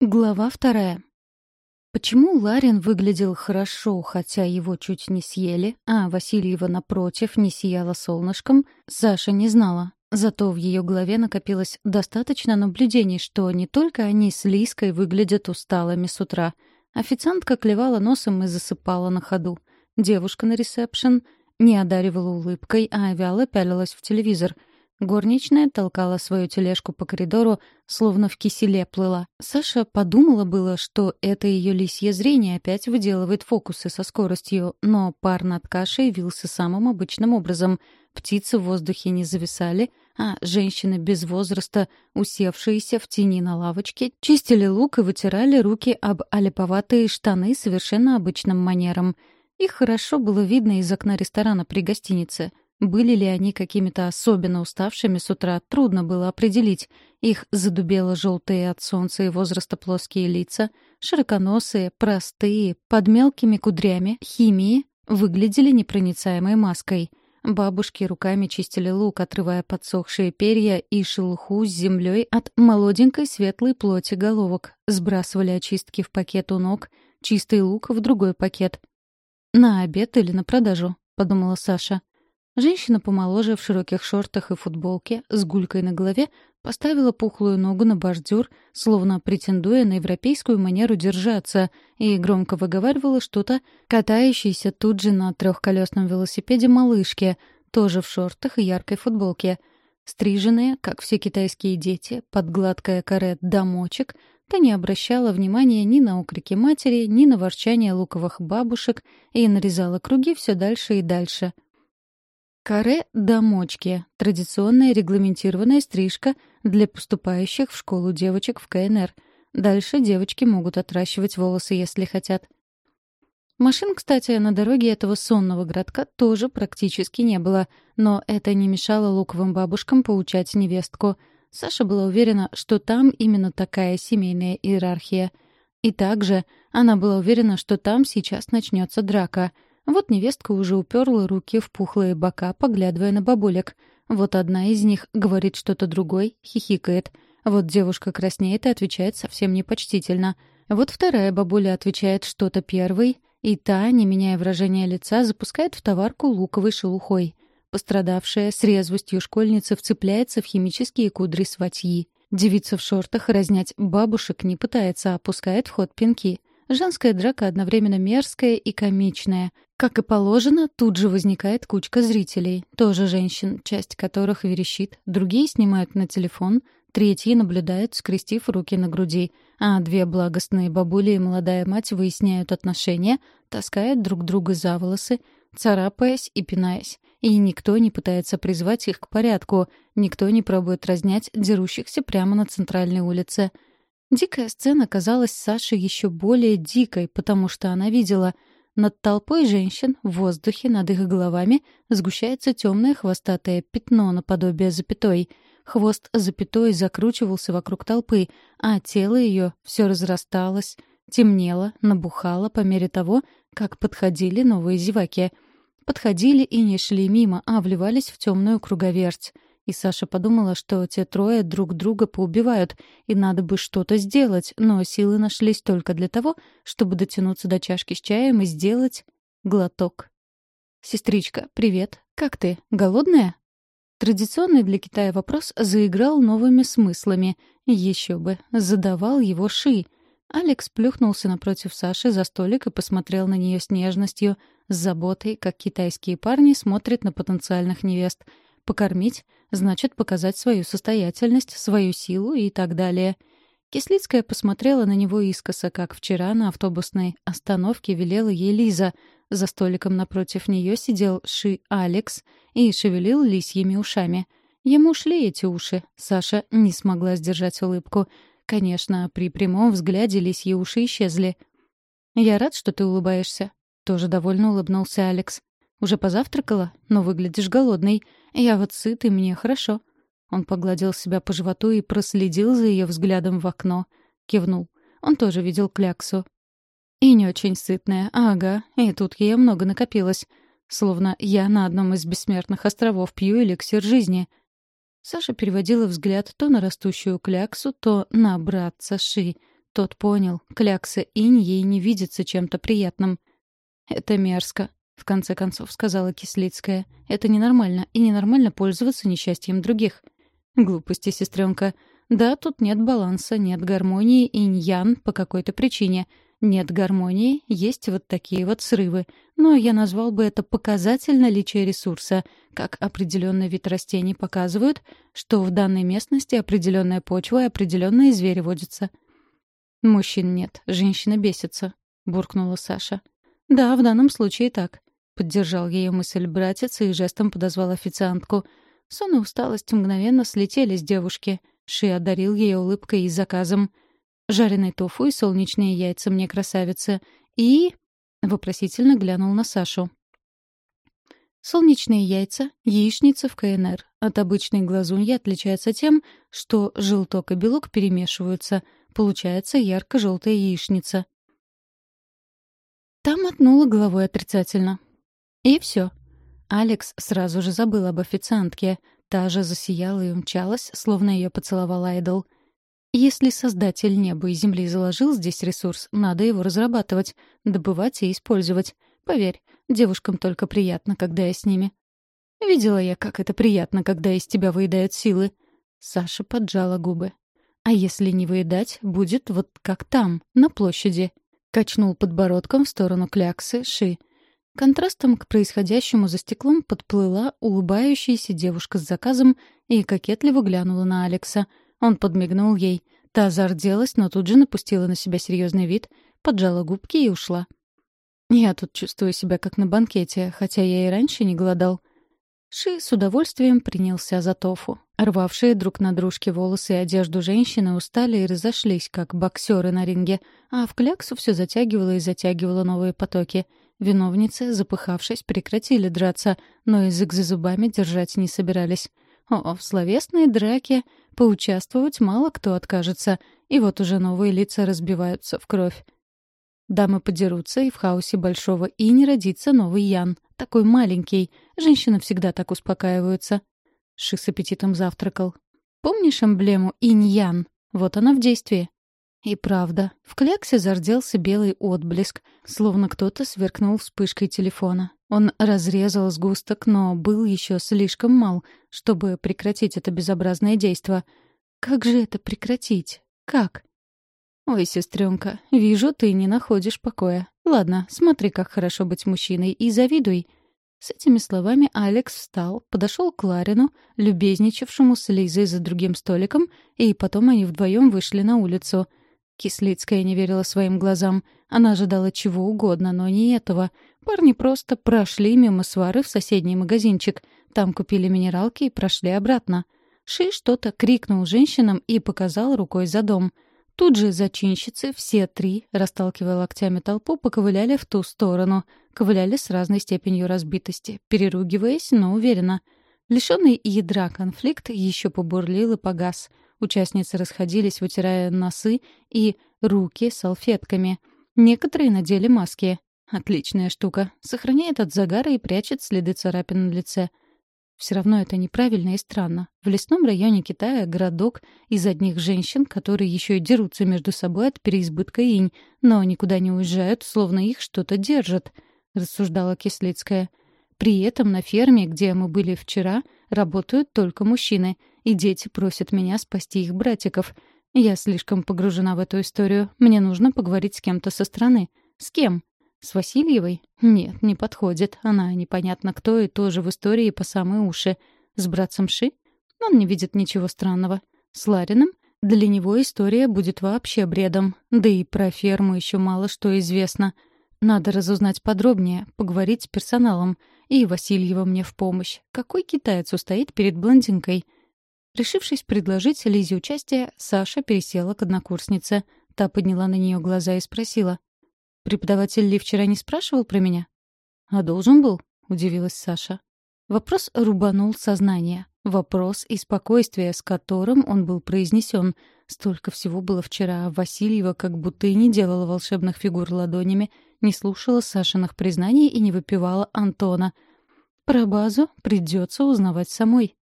Глава вторая. Почему Ларин выглядел хорошо, хотя его чуть не съели, а Васильева, напротив, не сияла солнышком, Саша не знала. Зато в ее голове накопилось достаточно наблюдений, что не только они с Лиской выглядят усталыми с утра. Официантка клевала носом и засыпала на ходу. Девушка на ресепшн не одаривала улыбкой, а вяло пялилась в телевизор — Горничная толкала свою тележку по коридору, словно в киселе плыла. Саша подумала было, что это ее лисье зрение опять выделывает фокусы со скоростью, но пар над кашей вился самым обычным образом. Птицы в воздухе не зависали, а женщины без возраста, усевшиеся в тени на лавочке, чистили лук и вытирали руки об олиповатые штаны совершенно обычным манером. Их хорошо было видно из окна ресторана при гостинице — были ли они какими-то особенно уставшими с утра, трудно было определить. Их задубело желтые от солнца и возраста плоские лица, широконосые, простые, под мелкими кудрями, химии, выглядели непроницаемой маской. Бабушки руками чистили лук, отрывая подсохшие перья и шелуху с землей от молоденькой светлой плоти головок, сбрасывали очистки в пакет у ног, чистый лук в другой пакет. «На обед или на продажу?» — подумала Саша. Женщина помоложе в широких шортах и футболке с гулькой на голове поставила пухлую ногу на бордюр, словно претендуя на европейскую манеру держаться, и громко выговаривала что-то катающейся тут же на трехколесном велосипеде малышке, тоже в шортах и яркой футболке. Стриженная, как все китайские дети, под гладкое каре домочек, та не обращала внимания ни на укрики матери, ни на ворчание луковых бабушек и нарезала круги все дальше и дальше — Каре до мочки — традиционная регламентированная стрижка для поступающих в школу девочек в КНР. Дальше девочки могут отращивать волосы, если хотят. Машин, кстати, на дороге этого сонного городка тоже практически не было, но это не мешало луковым бабушкам поучать невестку. Саша была уверена, что там именно такая семейная иерархия. И также она была уверена, что там сейчас начнется драка — вот невестка уже уперла руки в пухлые бока, поглядывая на бабулек. Вот одна из них говорит что-то другой, хихикает. Вот девушка краснеет и отвечает совсем непочтительно. Вот вторая бабуля отвечает что-то первой, и та, не меняя выражения лица, запускает в товарку луковой шелухой. Пострадавшая с резвостью школьница вцепляется в химические кудри сватьи. Девица в шортах разнять бабушек не пытается, опускает в ход пинки. Женская драка одновременно мерзкая и комичная. Как и положено, тут же возникает кучка зрителей, тоже женщин, часть которых верещит, другие снимают на телефон, третьи наблюдают, скрестив руки на груди, а две благостные бабули и молодая мать выясняют отношения, таскают друг друга за волосы, царапаясь и пинаясь. И никто не пытается призвать их к порядку, никто не пробует разнять дерущихся прямо на центральной улице — Дикая сцена казалась Саше еще более дикой, потому что она видела — над толпой женщин в воздухе над их головами сгущается темное хвостатое пятно наподобие запятой. Хвост запятой закручивался вокруг толпы, а тело ее все разрасталось, темнело, набухало по мере того, как подходили новые зеваки. Подходили и не шли мимо, а вливались в темную круговерть. И Саша подумала, что те трое друг друга поубивают, и надо бы что-то сделать, но силы нашлись только для того, чтобы дотянуться до чашки с чаем и сделать глоток. «Сестричка, привет. Как ты? Голодная?» Традиционный для Китая вопрос заиграл новыми смыслами. Еще бы, задавал его Ши. Алекс плюхнулся напротив Саши за столик и посмотрел на нее с нежностью, с заботой, как китайские парни смотрят на потенциальных невест — Покормить — значит показать свою состоятельность, свою силу и так далее. Кислицкая посмотрела на него искоса, как вчера на автобусной остановке велела ей Лиза. За столиком напротив нее сидел Ши Алекс и шевелил лисьими ушами. Ему шли эти уши. Саша не смогла сдержать улыбку. Конечно, при прямом взгляде лисьи уши исчезли. «Я рад, что ты улыбаешься», — тоже довольно улыбнулся Алекс. «Уже позавтракала? Но выглядишь голодный. Я вот сыт, и мне хорошо». Он погладил себя по животу и проследил за ее взглядом в окно. Кивнул. Он тоже видел кляксу. И не очень сытная. Ага, и тут ей много накопилось. Словно я на одном из бессмертных островов пью эликсир жизни. Саша переводила взгляд то на растущую кляксу, то на братца Ши. Тот понял, клякса инь ей не видится чем-то приятным. «Это мерзко», — в конце концов сказала Кислицкая. «Это ненормально, и ненормально пользоваться несчастьем других». «Глупости, сестренка. Да, тут нет баланса, нет гармонии инь-ян по какой-то причине. Нет гармонии, есть вот такие вот срывы. Но я назвал бы это показатель наличия ресурса, как определенный вид растений показывают, что в данной местности определенная почва и определенные звери водятся. «Мужчин нет, женщина бесится», — буркнула Саша. «Да, в данном случае так», — поддержал ее мысль братец и жестом подозвал официантку. Сон и усталость мгновенно слетели с девушки. Ши одарил ее улыбкой и заказом. «Жареный тофу и солнечные яйца мне, красавица. И...» — вопросительно глянул на Сашу. Солнечные яйца — яичница в КНР. От обычной глазуньи отличается тем, что желток и белок перемешиваются. Получается ярко-желтая яичница. Там мотнула головой отрицательно. И все. Алекс сразу же забыл об официантке. Та же засияла и умчалась, словно ее поцеловал Айдол. Если создатель неба и земли заложил здесь ресурс, надо его разрабатывать, добывать и использовать. Поверь, девушкам только приятно, когда я с ними. Видела я, как это приятно, когда из тебя выедают силы. Саша поджала губы. А если не выедать, будет вот как там, на площади. Качнул подбородком в сторону кляксы Ши. Контрастом к происходящему за стеклом подплыла улыбающаяся девушка с заказом и кокетливо глянула на Алекса. Он подмигнул ей. Та зарделась, но тут же напустила на себя серьезный вид, поджала губки и ушла. «Я тут чувствую себя как на банкете, хотя я и раньше не голодал». Ши с удовольствием принялся за тофу. Рвавшие друг на дружке волосы и одежду женщины устали и разошлись, как боксеры на ринге, а в кляксу все затягивало и затягивало новые потоки — Виновницы, запыхавшись, прекратили драться, но язык за зубами держать не собирались. О, в словесной драке поучаствовать мало кто откажется, и вот уже новые лица разбиваются в кровь. Дамы подерутся, и в хаосе большого и не родится новый Ян. Такой маленький. Женщины всегда так успокаиваются. Ши с аппетитом завтракал. Помнишь эмблему инь-ян? Вот она в действии. И правда, в кляксе зарделся белый отблеск, словно кто-то сверкнул вспышкой телефона. Он разрезал сгусток, но был еще слишком мал, чтобы прекратить это безобразное действо. Как же это прекратить? Как? «Ой, сестренка, вижу, ты не находишь покоя. Ладно, смотри, как хорошо быть мужчиной, и завидуй». С этими словами Алекс встал, подошел к Ларину, любезничавшему с Лизой за другим столиком, и потом они вдвоем вышли на улицу — Кислицкая не верила своим глазам. Она ожидала чего угодно, но не этого. Парни просто прошли мимо свары в соседний магазинчик. Там купили минералки и прошли обратно. Ши что-то крикнул женщинам и показал рукой за дом. Тут же зачинщицы, все три, расталкивая локтями толпу, поковыляли в ту сторону. Ковыляли с разной степенью разбитости, переругиваясь, но уверенно. Лишенный ядра конфликт еще побурлил и погас — Участницы расходились, вытирая носы и руки салфетками. Некоторые надели маски. Отличная штука. Сохраняет от загара и прячет следы царапин на лице. Все равно это неправильно и странно. В лесном районе Китая городок из одних женщин, которые еще и дерутся между собой от переизбытка инь, но никуда не уезжают, словно их что-то держит, — рассуждала Кислицкая. При этом на ферме, где мы были вчера, работают только мужчины, и дети просят меня спасти их братиков. Я слишком погружена в эту историю. Мне нужно поговорить с кем-то со стороны. С кем? С Васильевой? Нет, не подходит. Она непонятно кто и тоже в истории по самые уши. С братцем Ши? Он не видит ничего странного. С Ларином? Для него история будет вообще бредом. Да и про ферму еще мало что известно. Надо разузнать подробнее, поговорить с персоналом. И Васильева мне в помощь. Какой китаец устоит перед блондинкой? — Решившись предложить Лизе участие, Саша пересела к однокурснице. Та подняла на нее глаза и спросила. «Преподаватель Ли вчера не спрашивал про меня?» «А должен был?» — удивилась Саша. Вопрос рубанул сознание. Вопрос и спокойствие, с которым он был произнесен. Столько всего было вчера, а Васильева как будто и не делала волшебных фигур ладонями, не слушала Сашиных признаний и не выпивала Антона. Про базу придется узнавать самой.